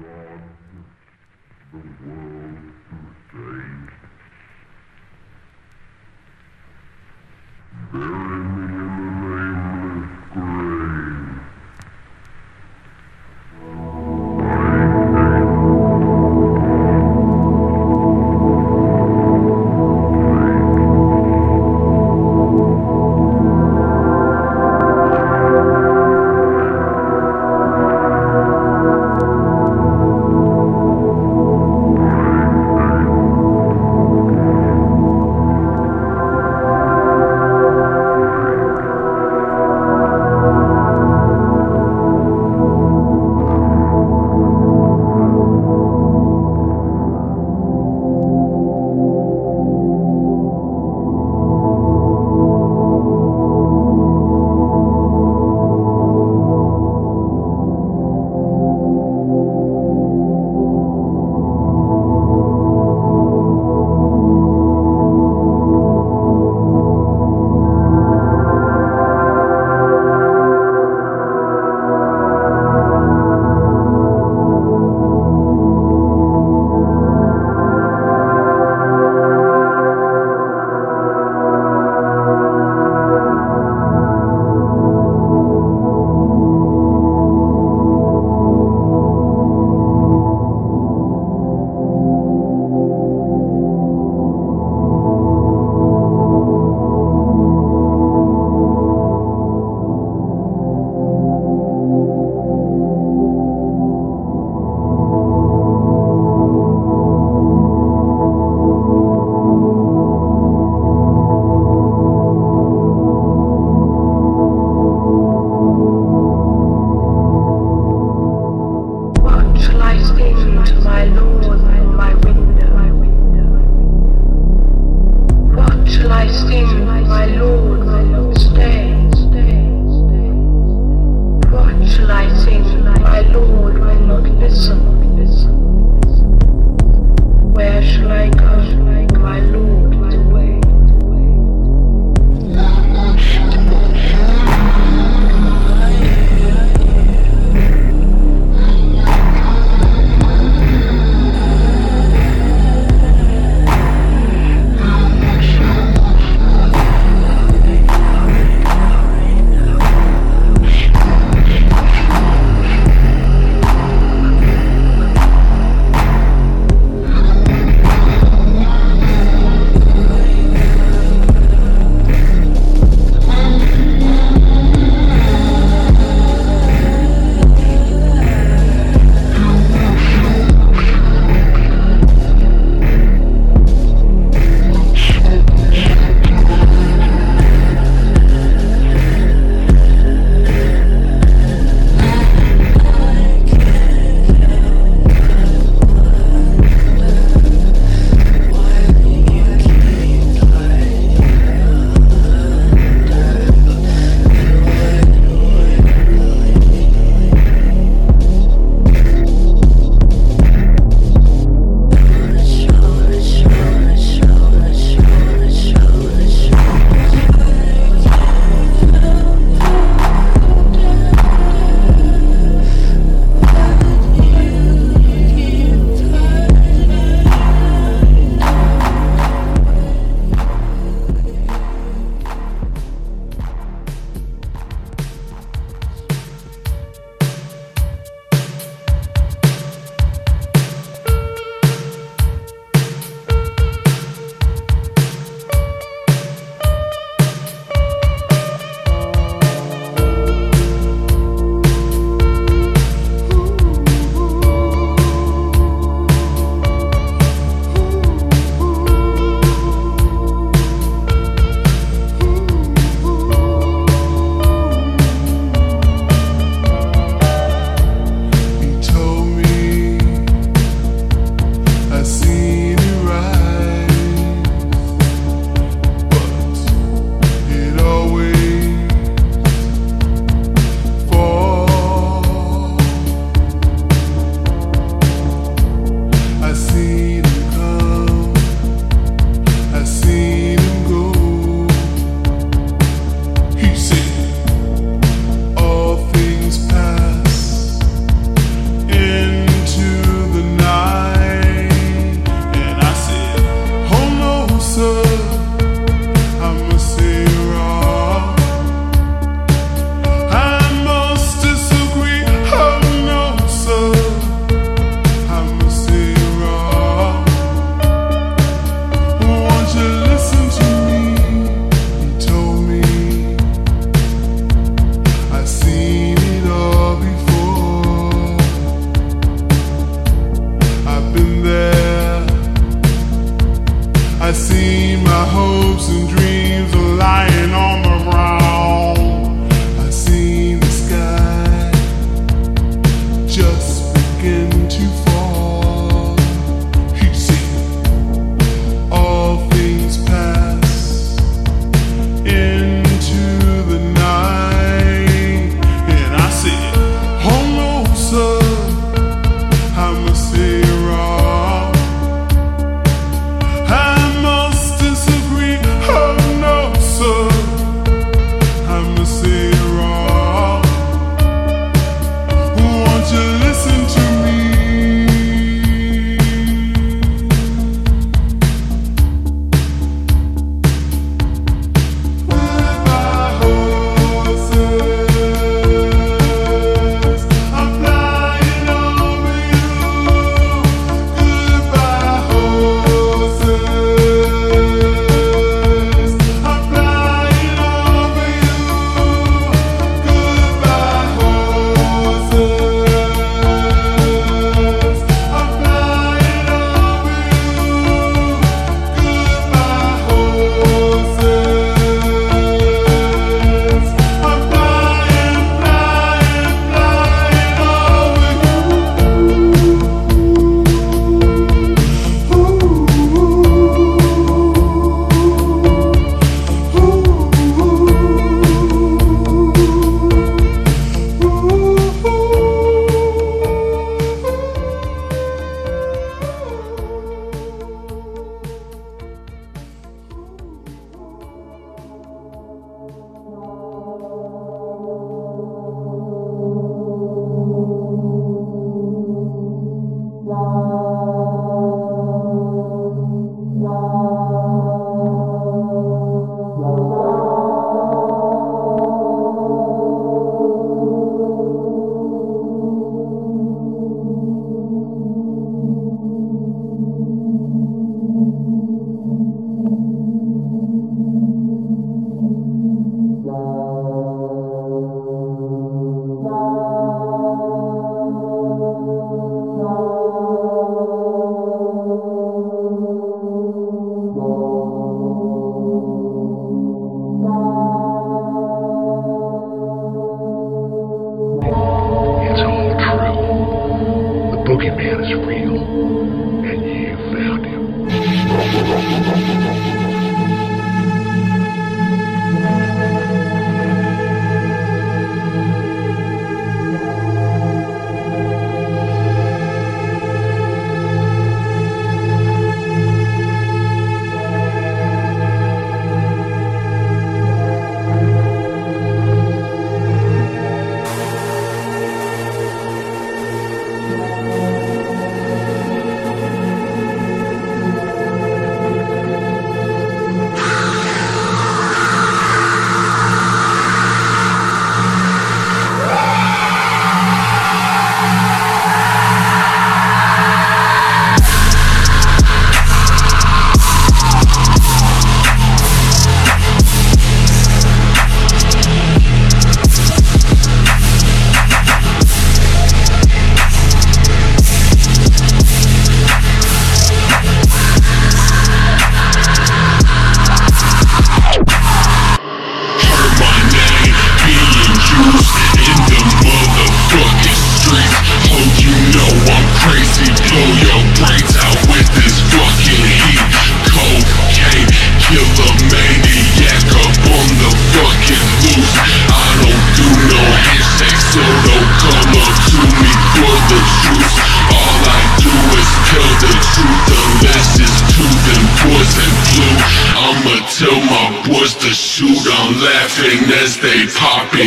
God, the world.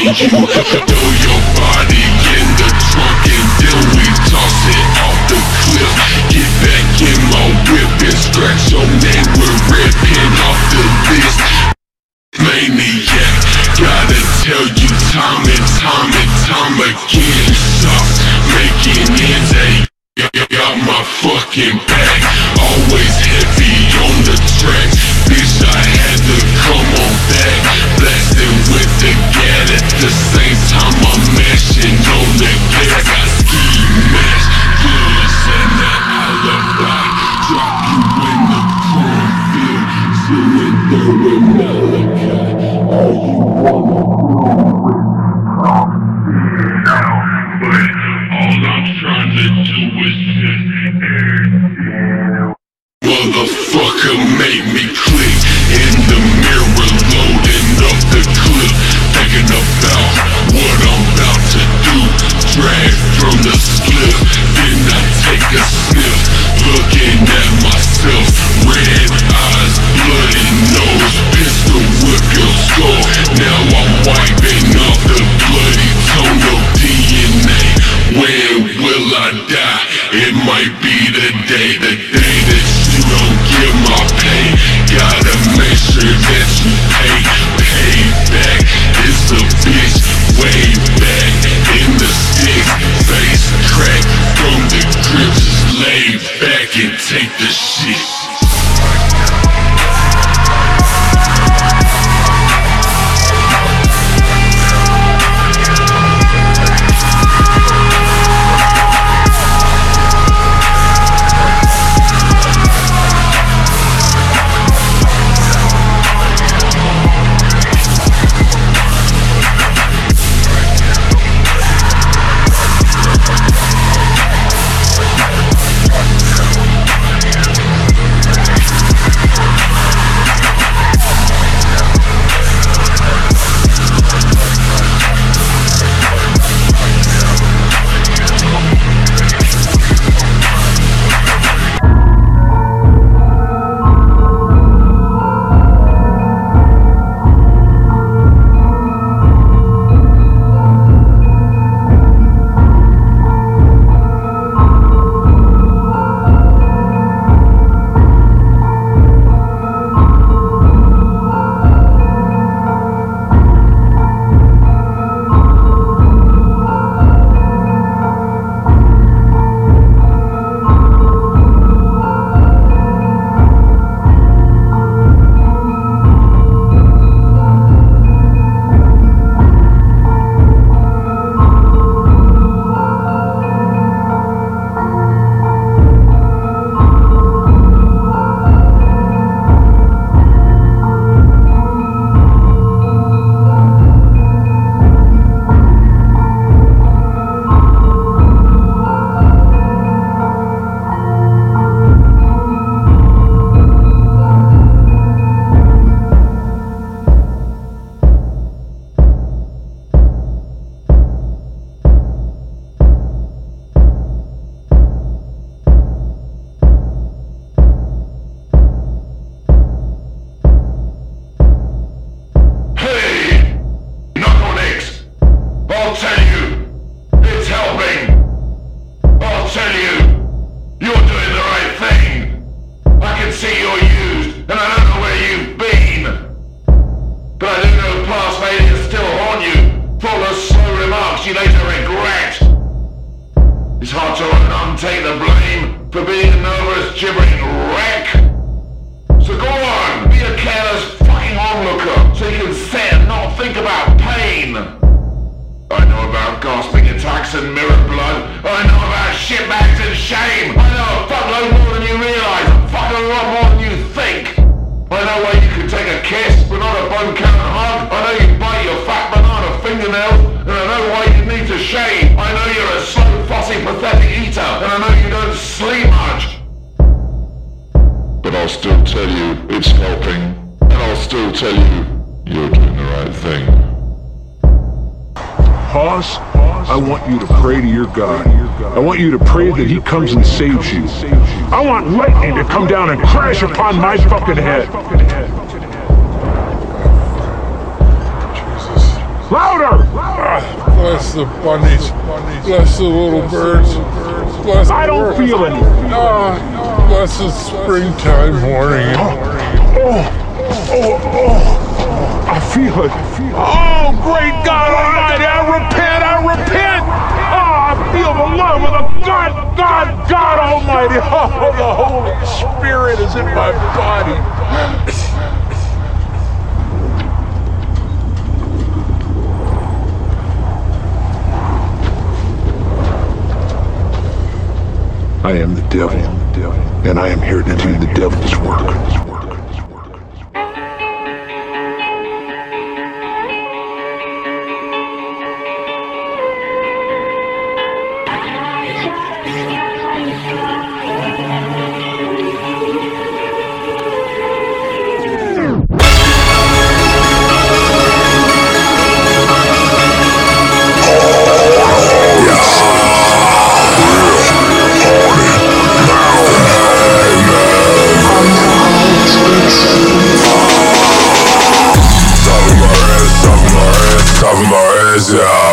you Throw your body in the trunk and then we toss it off the cliff Get back in my whip and scratch your name with red pen off the list Maniac, gotta tell you time and time and time again. You stop making ends, ain't got my fucking is helping, and I'll still tell you you're doing the right thing. Hoss, I want you to pray to your God. I want you to pray that He comes and saves you. I want lightning to come down and crash upon my fucking head. Louder! Bless the bunnies. Bless the little birds. Bless I don't feel any. Ah, bless the springtime morning. Oh, oh, oh. I feel it. Oh, great God Almighty, I repent, I repent. Oh, I feel the love of the God, God, God Almighty. Oh, the Holy Spirit is in my body. I am the devil, and I am here to do the devil's work. Yeah.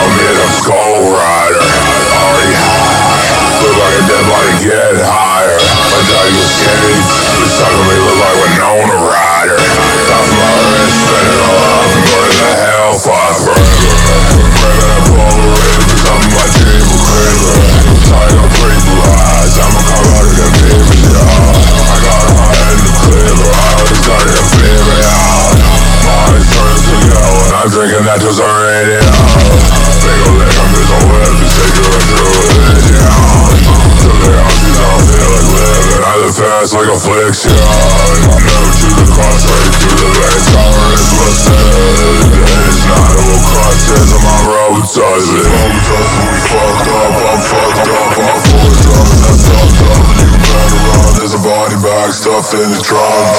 in the drum.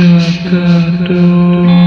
You